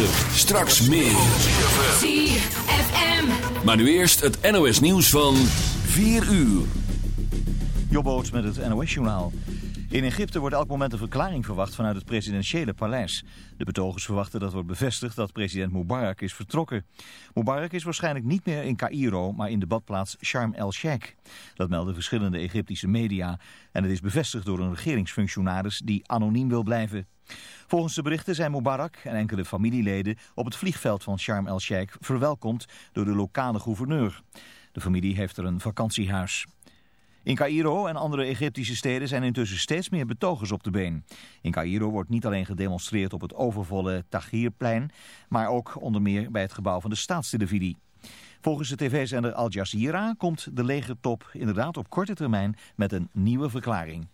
9. Straks meer. ZFM. Maar nu eerst het NOS nieuws van 4 uur. Jobboot met het NOS-journaal. In Egypte wordt elk moment een verklaring verwacht vanuit het presidentiële paleis. De betogers verwachten dat wordt bevestigd dat president Mubarak is vertrokken. Mubarak is waarschijnlijk niet meer in Cairo, maar in de badplaats Sharm el-Sheikh. Dat melden verschillende Egyptische media. En het is bevestigd door een regeringsfunctionaris die anoniem wil blijven. Volgens de berichten zijn Mubarak en enkele familieleden op het vliegveld van Sharm el-Sheikh verwelkomd door de lokale gouverneur. De familie heeft er een vakantiehuis. In Cairo en andere Egyptische steden zijn intussen steeds meer betogers op de been. In Cairo wordt niet alleen gedemonstreerd op het overvolle Tahrirplein, maar ook onder meer bij het gebouw van de staatstelevisie. Volgens de tv-zender Al Jazeera komt de legertop inderdaad op korte termijn met een nieuwe verklaring.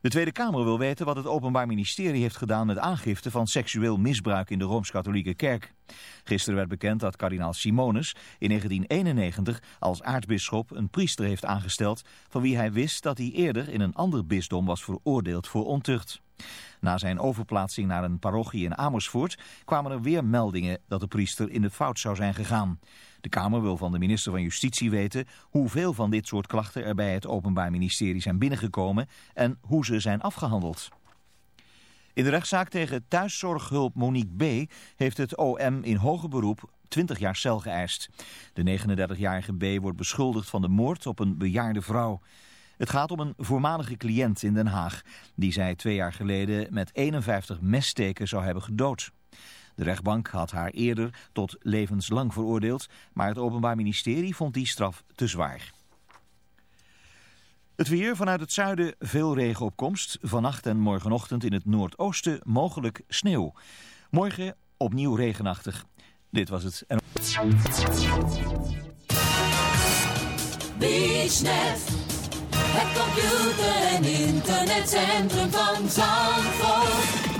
De Tweede Kamer wil weten wat het Openbaar Ministerie heeft gedaan met aangifte van seksueel misbruik in de Rooms-Katholieke Kerk. Gisteren werd bekend dat kardinaal Simonus in 1991 als aartsbisschop een priester heeft aangesteld van wie hij wist dat hij eerder in een ander bisdom was veroordeeld voor ontucht. Na zijn overplaatsing naar een parochie in Amersfoort kwamen er weer meldingen dat de priester in de fout zou zijn gegaan. De Kamer wil van de minister van Justitie weten hoeveel van dit soort klachten er bij het Openbaar Ministerie zijn binnengekomen en hoe ze zijn afgehandeld. In de rechtszaak tegen thuiszorghulp Monique B. heeft het OM in hoger beroep 20 jaar cel geëist. De 39-jarige B. wordt beschuldigd van de moord op een bejaarde vrouw. Het gaat om een voormalige cliënt in Den Haag, die zij twee jaar geleden met 51 messteken zou hebben gedood. De rechtbank had haar eerder tot levenslang veroordeeld, maar het Openbaar Ministerie vond die straf te zwaar. Het weer vanuit het zuiden veel regenopkomst. Vannacht en morgenochtend in het noordoosten mogelijk sneeuw. Morgen opnieuw regenachtig. Dit was het. BeachNet. Het computer- en internetcentrum van Zandvoort.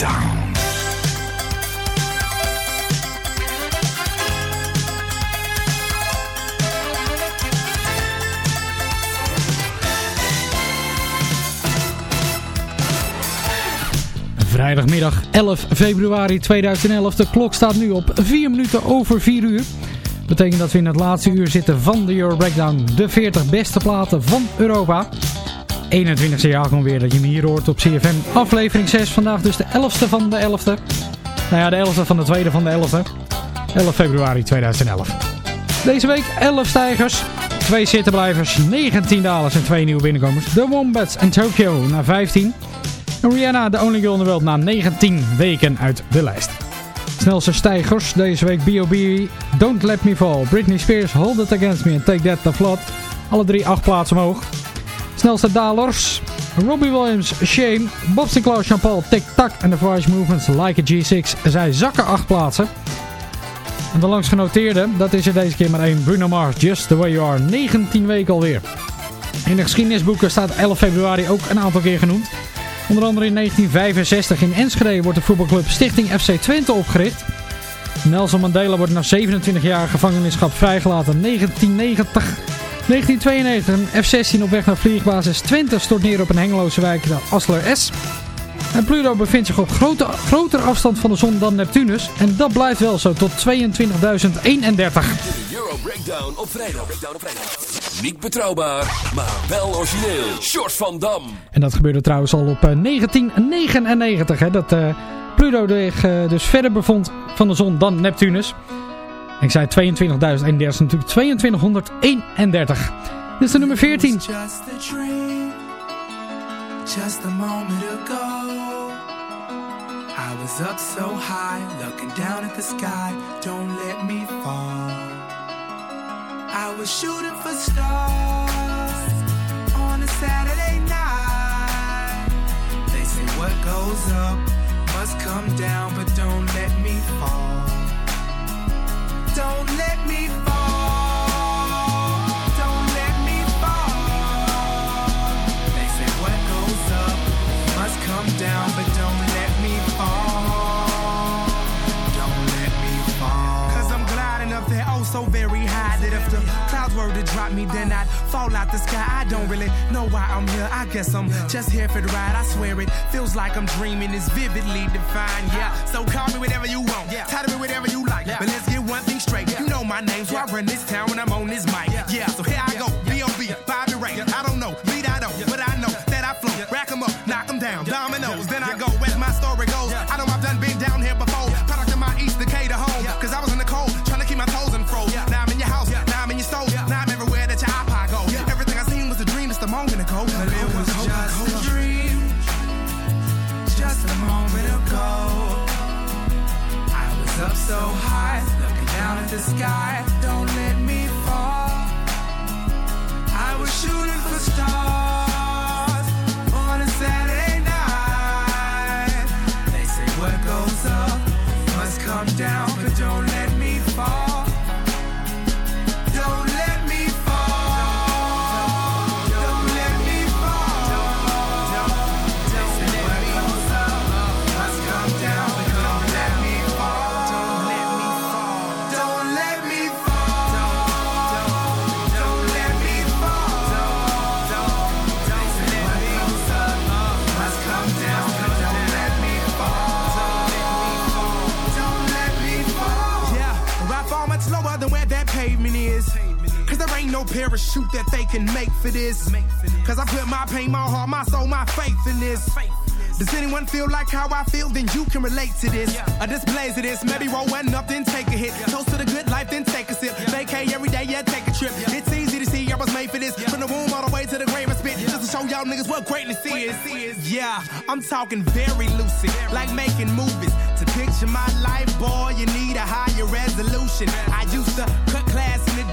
Breakdown. Vrijdagmiddag 11 februari 2011. De klok staat nu op 4 minuten over 4 uur. Betekent dat we in het laatste uur zitten van de Euro Breakdown. De 40 beste platen van Europa. 21e jaar gewoon weer dat je me hier hoort op CFM. Aflevering 6. Vandaag dus de 11e van de 11e. Nou ja, de 11e van de tweede van de 11e. 11 februari 2011. Deze week 11 stijgers. 2 zittenblijvers, 19 dalers en 2 nieuwe binnenkomers. The Wombats en Tokyo naar 15. En Rihanna, de only girl in the world, na 19 weken uit de lijst. Snelste stijgers deze week B.O.B. Don't Let Me Fall. Britney Spears, Hold It Against Me en Take That The Flood. Alle drie acht plaatsen omhoog. Snelste dalers. Robbie Williams, Shame, Bob Sinclair, Jean-Paul, Tic Tac en The Voice Movements Like a G6. Zij zakken acht plaatsen. En de langs genoteerde, dat is er deze keer maar één. Bruno Mars, Just The Way You Are. 19 weken alweer. In de geschiedenisboeken staat 11 februari ook een aantal keer genoemd. Onder andere in 1965 in Enschede wordt de voetbalclub Stichting FC Twente opgericht. Nelson Mandela wordt na 27 jaar gevangenisschap vrijgelaten. 1990, 1992 een F-16 op weg naar vliegbasis Twente stort neer op een hengeloze wijk, de Asler S. En Pluto bevindt zich op grote, grotere afstand van de zon dan Neptunus. En dat blijft wel zo tot 22.031. De Euro Breakdown op vrijdag. Niet betrouwbaar, maar wel origineel. Short van Dam. En dat gebeurde trouwens al op eh, 1999. Hè, dat eh, Pluto zich eh, dus verder bevond van de zon dan Neptunus. Ik zei 22.031, natuurlijk 2231. Dit is de nummer 14. Just a dream, just a moment ago. I was up so high, looking down at the sky. Don't let me fall. I was shooting for stars on a Saturday night. They say what goes up must come down, but don't let me fall. Don't let me me, then I'd fall out the sky. I don't really know why I'm here. I guess I'm just here for the ride. I swear it feels like I'm dreaming. It's vividly defined. Yeah. So call me whatever you want. Yeah. Title me whatever you like. Yeah. But let's get one thing straight. You know my name, so I run this town when I'm on this mic. Yeah. So here parachute that they can make for this. Cause I put my pain, my heart, my soul, my faith in this. Does anyone feel like how I feel? Then you can relate to this. A displays of this. Maybe roll one up, then take a hit. Toast to the good life, then take a sip. Vacay every day, yeah, take a trip. It's easy to see I was made for this. From the womb all the way to the grave I spit. Just to show y'all niggas what greatness is. Yeah, I'm talking very lucid. Like making movies. To picture my life, boy, you need a higher resolution. I used to cut class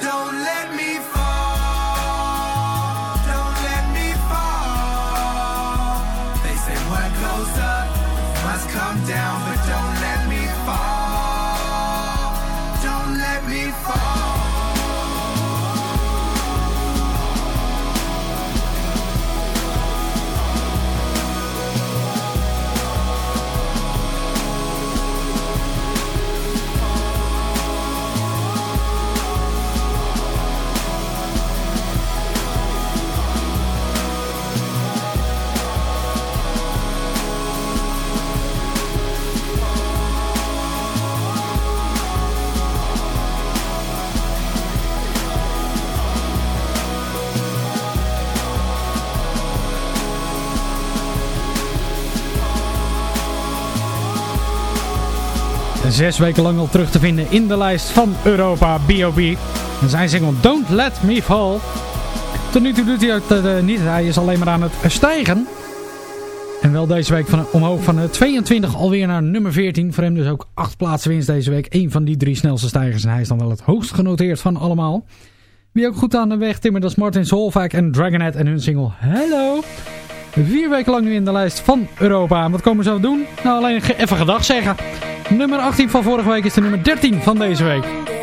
Don't let me fall. Zes weken lang al terug te vinden in de lijst van Europa B.O.B. En zijn single Don't Let Me Fall. Tot nu toe doet hij het uh, niet, hij is alleen maar aan het stijgen. En wel deze week van, omhoog van 22 alweer naar nummer 14. Voor hem dus ook 8 plaatsen winst deze week. Eén van die drie snelste stijgers. En hij is dan wel het hoogst genoteerd van allemaal. Wie ook goed aan de weg timmert, dat is Martin Solveig en Dragonet en hun single Hello. Vier weken lang nu in de lijst van Europa. En wat komen ze doen? Nou, alleen even gedag zeggen. Nummer 18 van vorige week is de nummer 13 van deze week.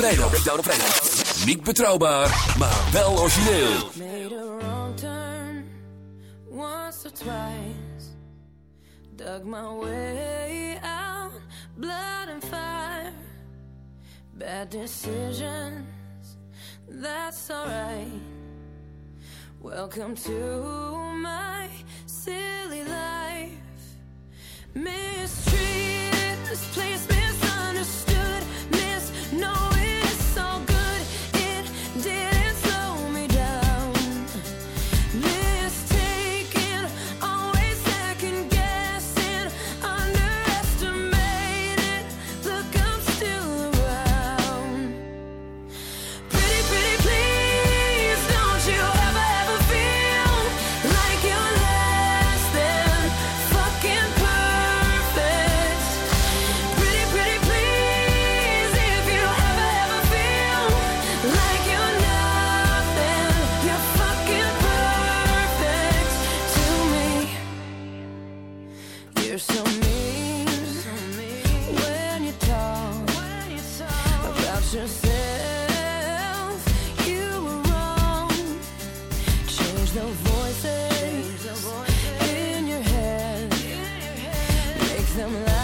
Vrijdag. Breakdown op vrijdag. Niet betrouwbaar, maar wel origineel. Made a wrong turn, once or twice. Dug my way out, blood and fire. Bad decisions, that's alright. Welcome to my silly life. Mistreated, misunderstood. I'm alive.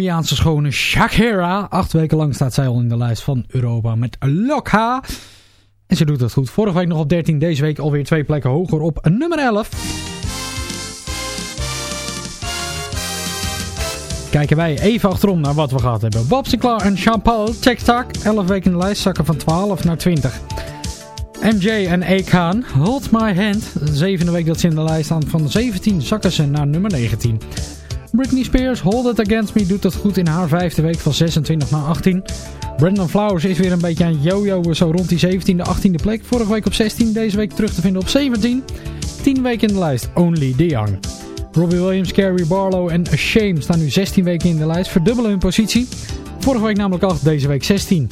Colombiaanse schone Shakira. Acht weken lang staat zij al in de lijst van Europa met Lokha. En ze doet het goed. Vorige week nog op 13, deze week alweer twee plekken hoger op nummer 11. Kijken wij even achterom naar wat we gehad hebben. Bob en Jean-Paul, TikTok. 11 weken in de lijst, zakken van 12 naar 20. MJ en Ekaan, Hold My Hand. De zevende week dat ze in de lijst staan. Van 17 zakken ze naar nummer 19. Britney Spears, Hold It Against Me, doet dat goed in haar vijfde week van 26 naar 18. Brandon Flowers is weer een beetje aan yo-yo, zo rond die 17e, 18e plek. Vorige week op 16, deze week terug te vinden op 17. 10 weken in de lijst, Only the Young. Robbie Williams, Carrie Barlow en Shame staan nu 16 weken in de lijst, verdubbelen hun positie. Vorige week namelijk 8, deze week 16.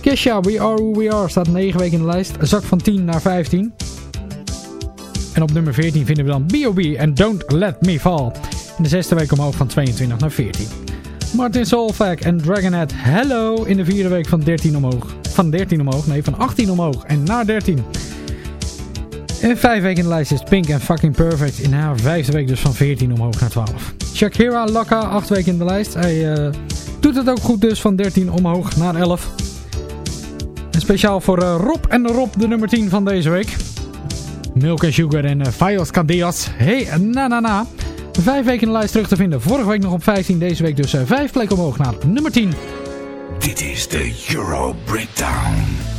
Kesha, We Are Who We Are, staat 9 weken in de lijst, zak van 10 naar 15. En op nummer 14 vinden we dan B.O.B. en Don't Let Me Fall. In de zesde week omhoog van 22 naar 14. Martin Solveig en Dragonhead Hello in de vierde week van 13 omhoog. Van 13 omhoog, nee, van 18 omhoog en naar 13. En vijf weken in de lijst is Pink en Fucking Perfect. In haar vijfde week dus van 14 omhoog naar 12. Shakira Laka, acht weken in de lijst. Hij uh, doet het ook goed dus van 13 omhoog naar 11. En speciaal voor uh, Rob en Rob de nummer 10 van deze week. Milk and Sugar en uh, Fios Candias. Hey, na na na. Vijf weken in de lijst terug te vinden. Vorige week nog op 15, deze week dus uh, vijf plekken omhoog naar nummer 10. Dit is de Euro Breakdown.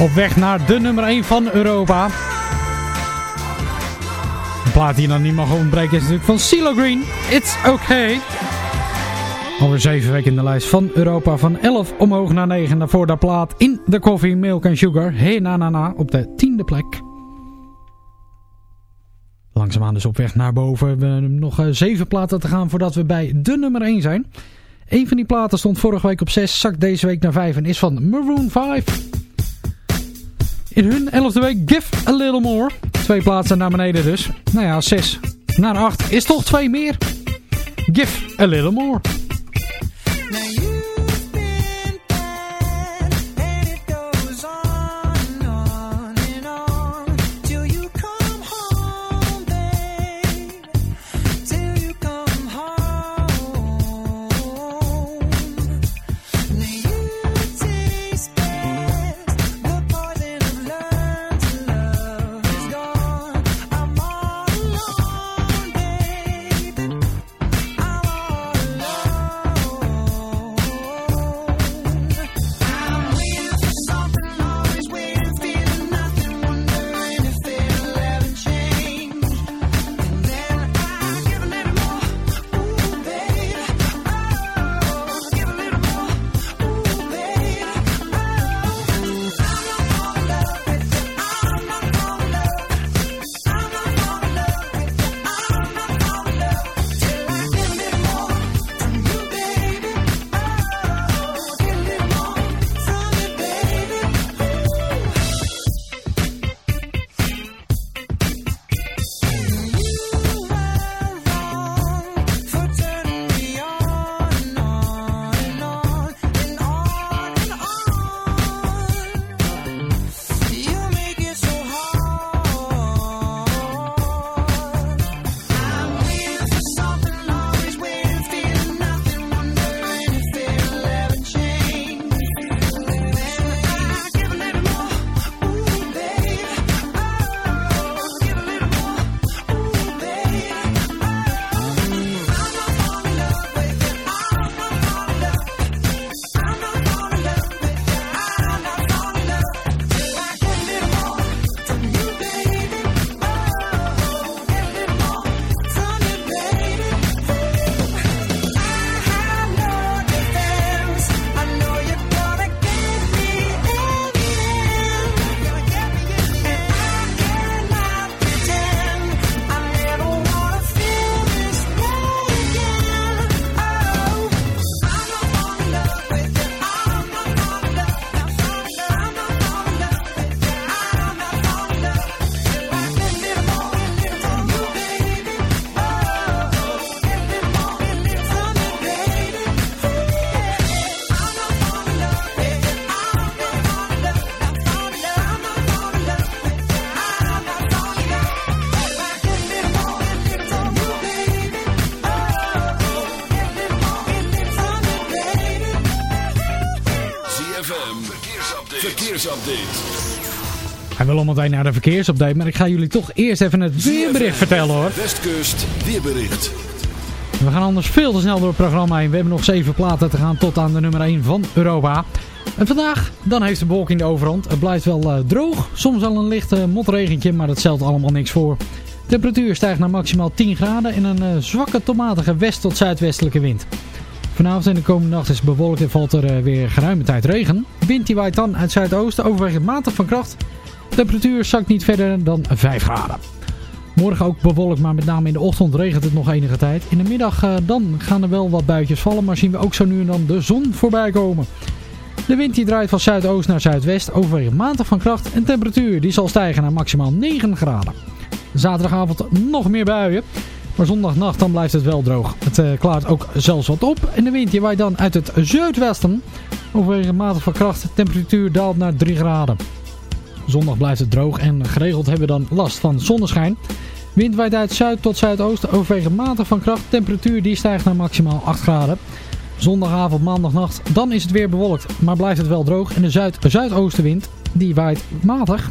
Op weg naar de nummer 1 van Europa. Een plaat die dan niet mag ontbreken is natuurlijk van CeeLo Green. It's okay. Alweer 7 weken in de lijst van Europa. Van 11 omhoog naar 9. Daarvoor de plaat in de koffie, milk en sugar. Hey na na na op de tiende plek. Langzaamaan dus op weg naar boven. We hebben nog 7 platen te gaan voordat we bij de nummer 1 zijn. Een van die platen stond vorige week op 6, zakt deze week naar 5 en is van Maroon 5. In hun 11e week Give a Little More. Twee plaatsen naar beneden dus. Nou ja, 6 naar 8 is toch 2 meer. Give a Little More. Al meteen naar de verkeersupdate, maar ik ga jullie toch eerst even het weerbericht vertellen hoor. Westkust weerbericht. We gaan anders veel te snel door het programma heen. We hebben nog zeven platen te gaan tot aan de nummer 1 van Europa. En vandaag, dan heeft de bewolking de overhand. Het blijft wel uh, droog, soms al een licht uh, motregentje, maar dat stelt allemaal niks voor. De temperatuur stijgt naar maximaal 10 graden in een uh, zwakke tomatige west- tot zuidwestelijke wind. Vanavond en de komende nacht is bewolkt en valt er weer geruime tijd regen. Wind die waait dan uit zuidoosten overwegend matig van kracht. Temperatuur zakt niet verder dan 5 graden. Morgen ook bewolkt, maar met name in de ochtend regent het nog enige tijd. In de middag uh, dan gaan er wel wat buitjes vallen, maar zien we ook zo nu en dan de zon voorbij komen. De wind die draait van zuidoost naar zuidwest, overwegend matig van kracht. En temperatuur die zal stijgen naar maximaal 9 graden. Zaterdagavond nog meer buien. Maar zondagnacht dan blijft het wel droog. Het uh, klaart ook zelfs wat op. En de wind die waait dan uit het zuidwesten. Overwegend matig van kracht. Temperatuur daalt naar 3 graden. Zondag blijft het droog en geregeld hebben we dan last van zonneschijn. Wind waait uit zuid tot zuidoosten overwegend matig van kracht. Temperatuur die stijgt naar maximaal 8 graden. Zondagavond, maandagnacht, dan is het weer bewolkt. Maar blijft het wel droog. En de zuid-zuidoostenwind die waait matig.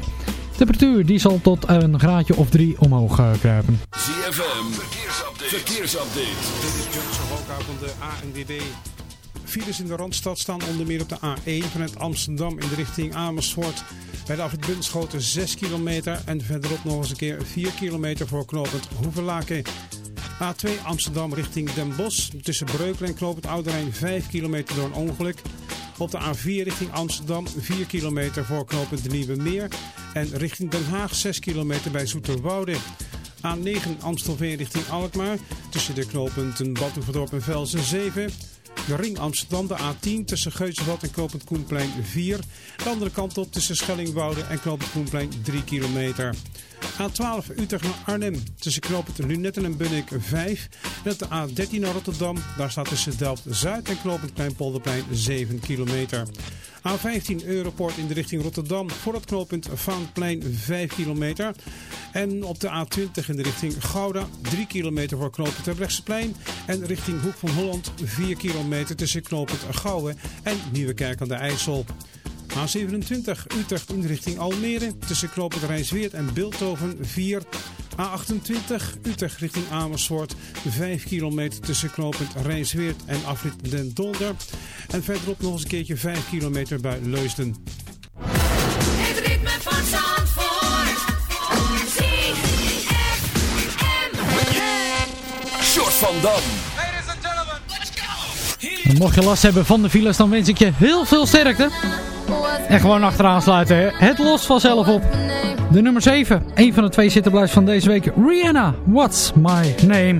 Temperatuur die zal tot een graadje of 3 omhoog uh, kruipen. ZFM, verkeersupdate. verkeersupdate. Dit is Johnson Hoka van de ANWB. Files in de Randstad staan onder meer op de A1 vanuit Amsterdam in de richting Amersfoort. Bij de afrit Bunschoten 6 kilometer en verderop nog eens een keer 4 kilometer voor knooppunt Hoevelaken. A2 Amsterdam richting Den Bosch. Tussen Breukelen en knooppunt Ouderijn 5 kilometer door een ongeluk. Op de A4 richting Amsterdam 4 kilometer voor knooppunt de Nieuwe Meer. En richting Den Haag 6 kilometer bij Zoeterwoude. A9 Amstelveen richting Alkmaar. Tussen de knooppunten Badhoevedorp en Velsen 7. De ring Amsterdam, de A10 tussen Geuzenvat en knooppunt Koenplein 4. De andere kant op tussen Schellingwoude en knooppunt Koenplein 3 kilometer. A12 Utrecht naar Arnhem tussen knooppunt Lunetten en Bunnik 5. En op de A13 naar Rotterdam, daar staat tussen Delft-Zuid en knooppunt Kleinpolderplein 7 kilometer. A15 Europort in de richting Rotterdam voor het knooppunt Vaanplein 5 kilometer. En op de A20 in de richting Gouda 3 kilometer voor knooppunt Terbrechtseplein. En richting Hoek van Holland 4 kilometer tussen knooppunt Gouwen en Nieuwekerk aan de IJssel. A27 Utrecht in richting Almere tussen knooppunt Rijnsweert en Beeldhoven 4. A28 Utrecht richting Amersfoort 5 kilometer tussen knooppunt Rijnsweert en afrit Den Dolder. En verderop nog eens een keertje 5 kilometer bij Leusden. Het ritme van Zandvoort. Short van Dam. En mocht je last hebben van de files, dan wens ik je heel veel sterkte. En gewoon achteraan sluiten. Het lost vanzelf op. De nummer 7. Een van de twee zittenblijfs van deze week. Rihanna, What's My Name?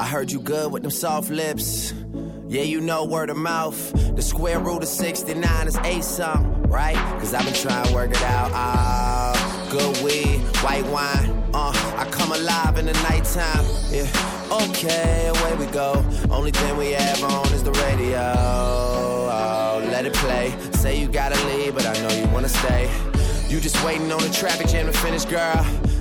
I heard you good with them soft lips. Yeah, you know word of mouth. The square root of 69 is eight something, right? Cause I've been trying to work it out. Ah, good weed, white wine. Uh, I come alive in the nighttime. Yeah, okay, away we go. Only thing we have on is the radio. Oh, let it play. Say you gotta leave, but I know you wanna stay. You just waiting on the traffic jam to finish, girl.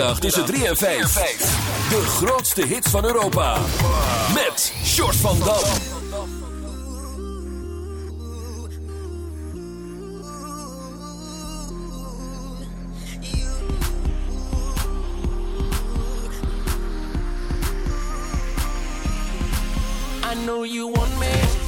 vrijdagmiddag tussen 3 en 5. De grootste hits van Europa. Met Short van Dam. I know you want me.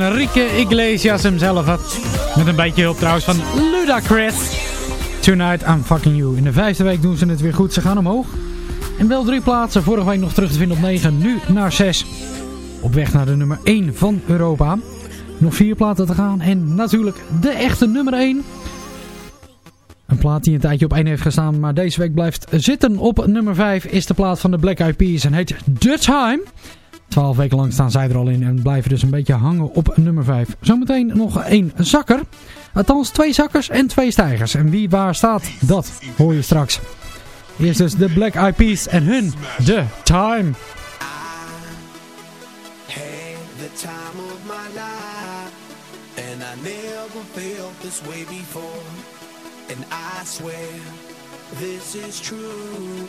Enrique Iglesias hemzelf had. Met een beetje hulp trouwens van Ludacris. Tonight I'm fucking you. In de vijfde week doen ze het weer goed. Ze gaan omhoog. En wel drie plaatsen. Vorige week nog terug te vinden op 9. Nu naar 6. Op weg naar de nummer 1 van Europa. Nog vier platen te gaan. En natuurlijk de echte nummer 1. Een plaat die een tijdje op 1 heeft gestaan. Maar deze week blijft zitten op nummer 5. Is de plaat van de Black Eyed Peas. En heet The Time. Twaalf weken lang staan zij er al in en blijven dus een beetje hangen op nummer 5. Zometeen nog één zakker. Althans twee zakkers en twee stijgers. En wie waar staat, dat hoor je straks. Eerst dus de Black Eyed Peas en hun The Time. Time of my life, and I never this way before. And I swear this is true,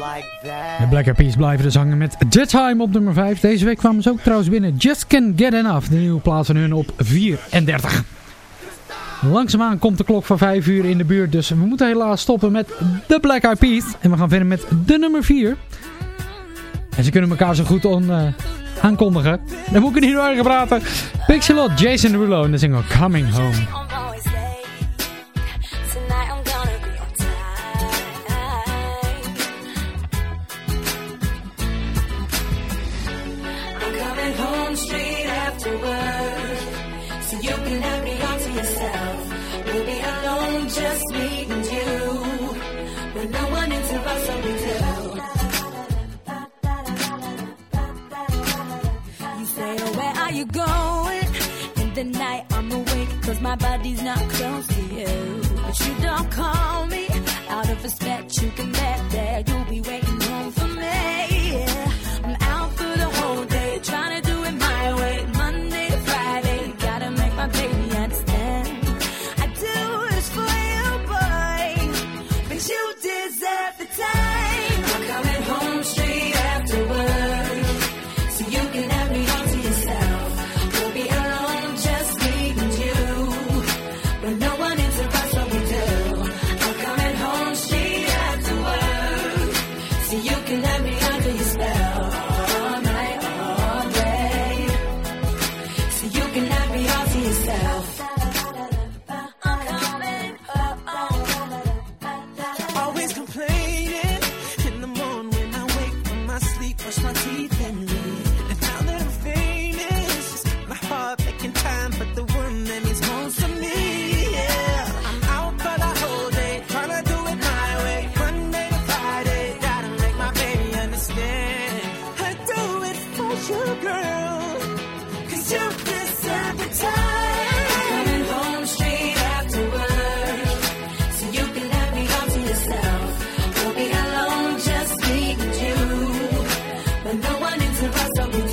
De Black Eyed Peas blijven dus hangen met The Time op nummer 5. Deze week kwamen ze ook trouwens binnen. Just Can Get Enough, de nieuwe plaatsen van hun op 34. Langzaamaan komt de klok van 5 uur in de buurt. Dus we moeten helaas stoppen met The Black Eyed Peas. En we gaan verder met de nummer 4. En ze kunnen elkaar zo goed on, eh, aankondigen. Dan moet ik er niet doorheen praten. Pixelot, Jason Rulo en de single Coming Home. my body's not close to you. But you don't call me out of respect. You se passa muito.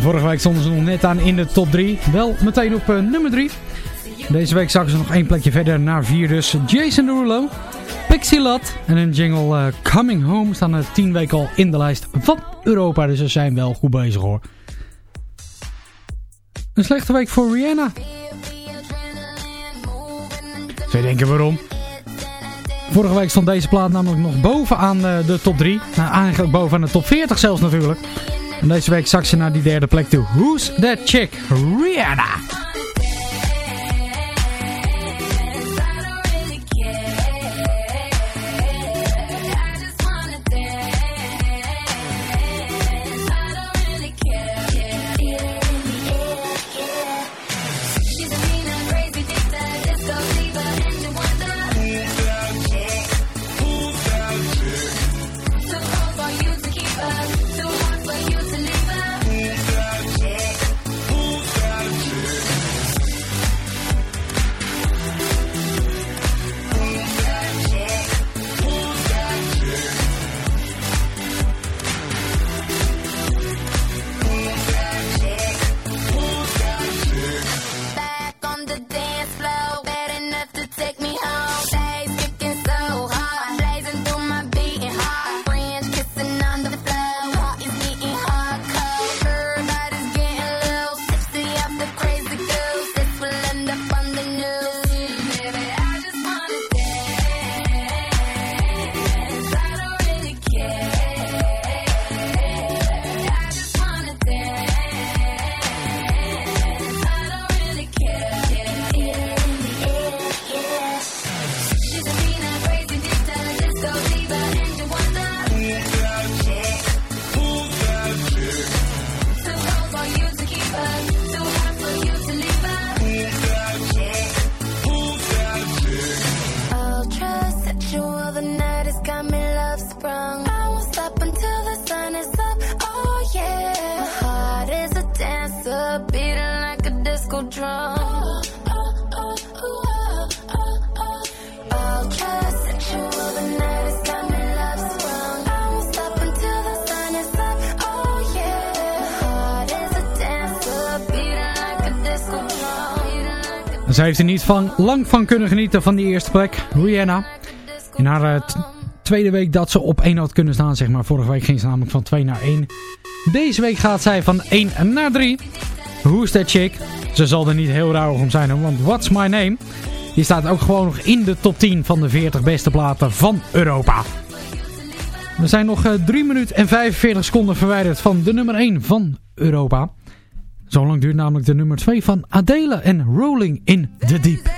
Vorige week stonden ze nog net aan in de top 3. Wel meteen op eh, nummer 3. Deze week zagen ze nog één plekje verder naar 4. Dus Jason Derulo, Pixie Lat en hun jingle eh, Coming Home staan er 10 weken al in de lijst van Europa. Dus ze zijn wel goed bezig hoor. Een slechte week voor Rihanna. Zij denken waarom? Vorige week stond deze plaat namelijk nog bovenaan eh, de top 3. Nou, eigenlijk bovenaan de top 40 zelfs natuurlijk. En deze week zak ze naar die derde plek toe. Who's that chick? Rihanna. Ze heeft er niet van, lang van kunnen genieten van die eerste plek. Rihanna. In haar eh, tweede week dat ze op 1 had kunnen staan, zeg maar. Vorige week ging ze namelijk van 2 naar 1. Deze week gaat zij van 1 naar 3. Who's that chick? Ze zal er niet heel rauw om zijn, want What's My Name? Die staat ook gewoon nog in de top 10 van de 40 beste platen van Europa. We zijn nog eh, 3 minuten en 45 seconden verwijderd van de nummer 1 van Europa. Zo lang duurt namelijk de nummer 2 van Adele en Rolling in the Deep.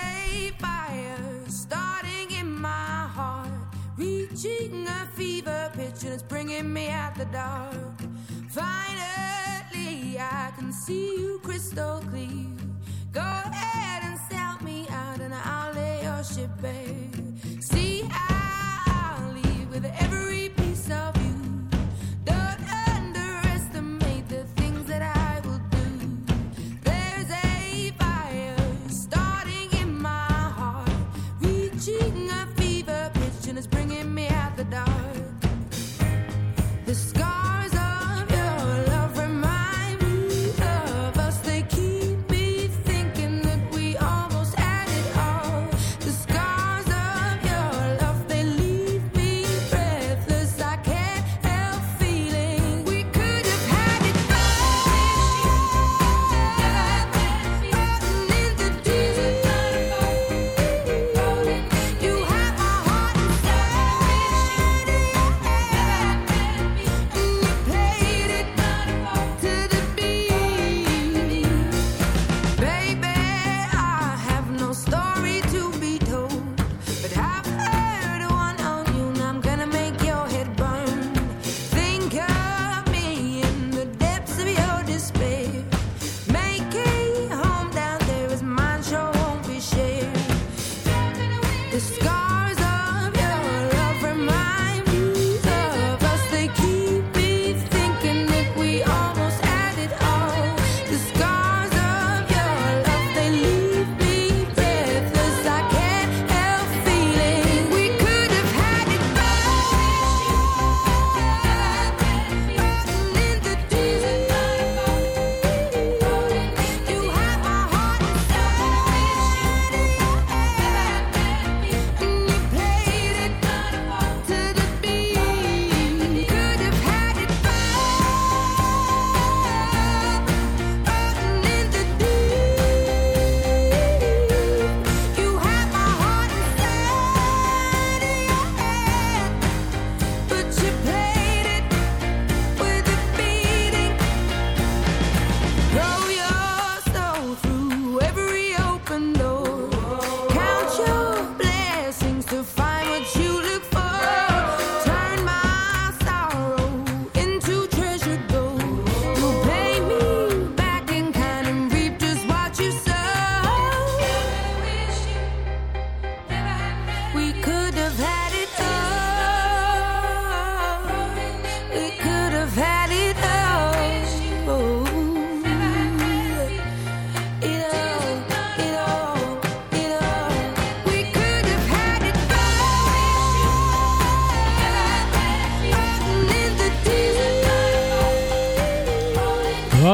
Finally, I can see you crystal clear.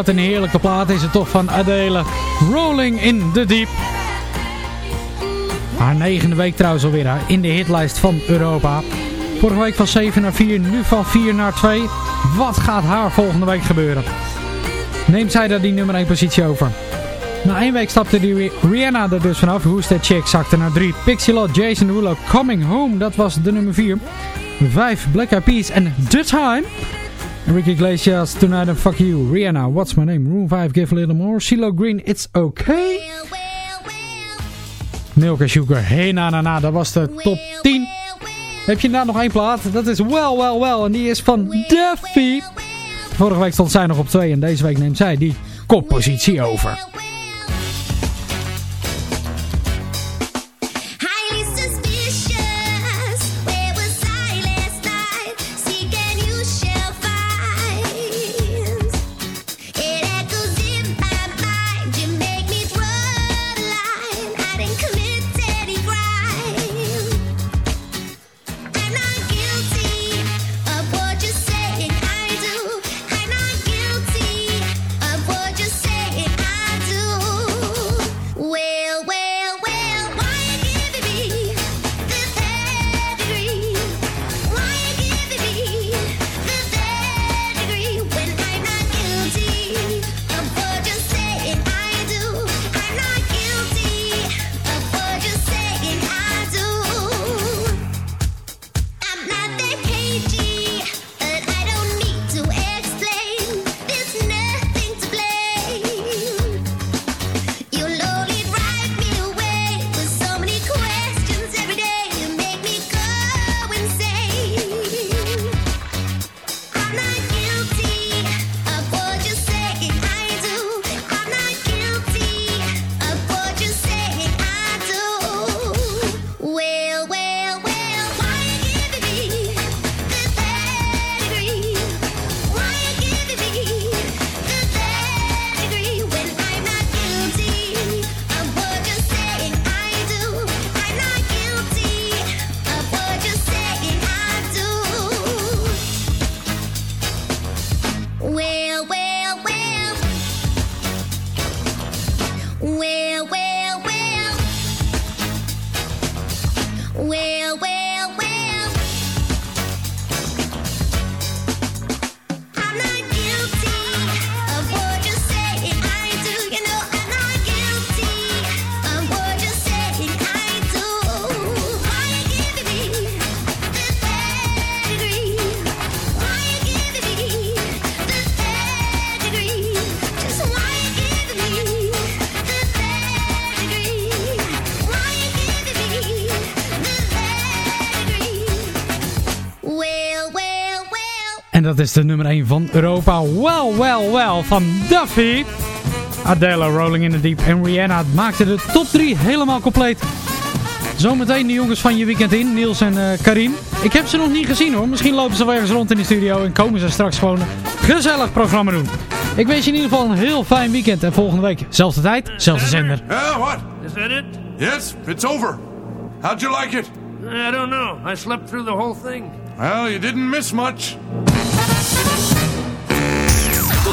Een heerlijke plaat is het toch van Adele. Rolling in the Deep. Haar negende week trouwens alweer in de hitlijst van Europa. Vorige week van 7 naar 4, nu van 4 naar 2. Wat gaat haar volgende week gebeuren? Neemt zij daar die nummer 1 positie over? Na één week stapte die Rihanna er dus vanaf. Who's That Chick zakte naar 3. Pixie Lott, Jason Derulo, Coming Home. Dat was de nummer 4. 5. Black Eyed Peas en The Time. Ricky Iglesias, Tonight and Fuck You. Rihanna, What's My Name? Room 5, Give a Little More. CeeLo Green, It's Okay. Milk Sugar, Hey Na Na Na. Dat was de top 10. Heb je daar nog één plaat? Dat is Well Well Well. En die is van Duffy. Vorige week stond zij nog op 2. En deze week neemt zij die koppositie over. Dat is de nummer 1 van Europa. Well, well, well van Duffy. Adele, Rolling in the Deep en Rihanna maakten de top 3 helemaal compleet. Zometeen de jongens van je weekend in, Niels en eh, Karim. Ik heb ze nog niet gezien hoor. Misschien lopen ze wel ergens rond in de studio en komen ze straks gewoon een gezellig programma doen. Ik wens je in ieder geval een heel fijn weekend en volgende week, zelfde tijd, zelfde zender. What? Is that it? Yes, it's over. How'd you like it? I don't know. I slept through the whole thing. Well, you didn't miss much.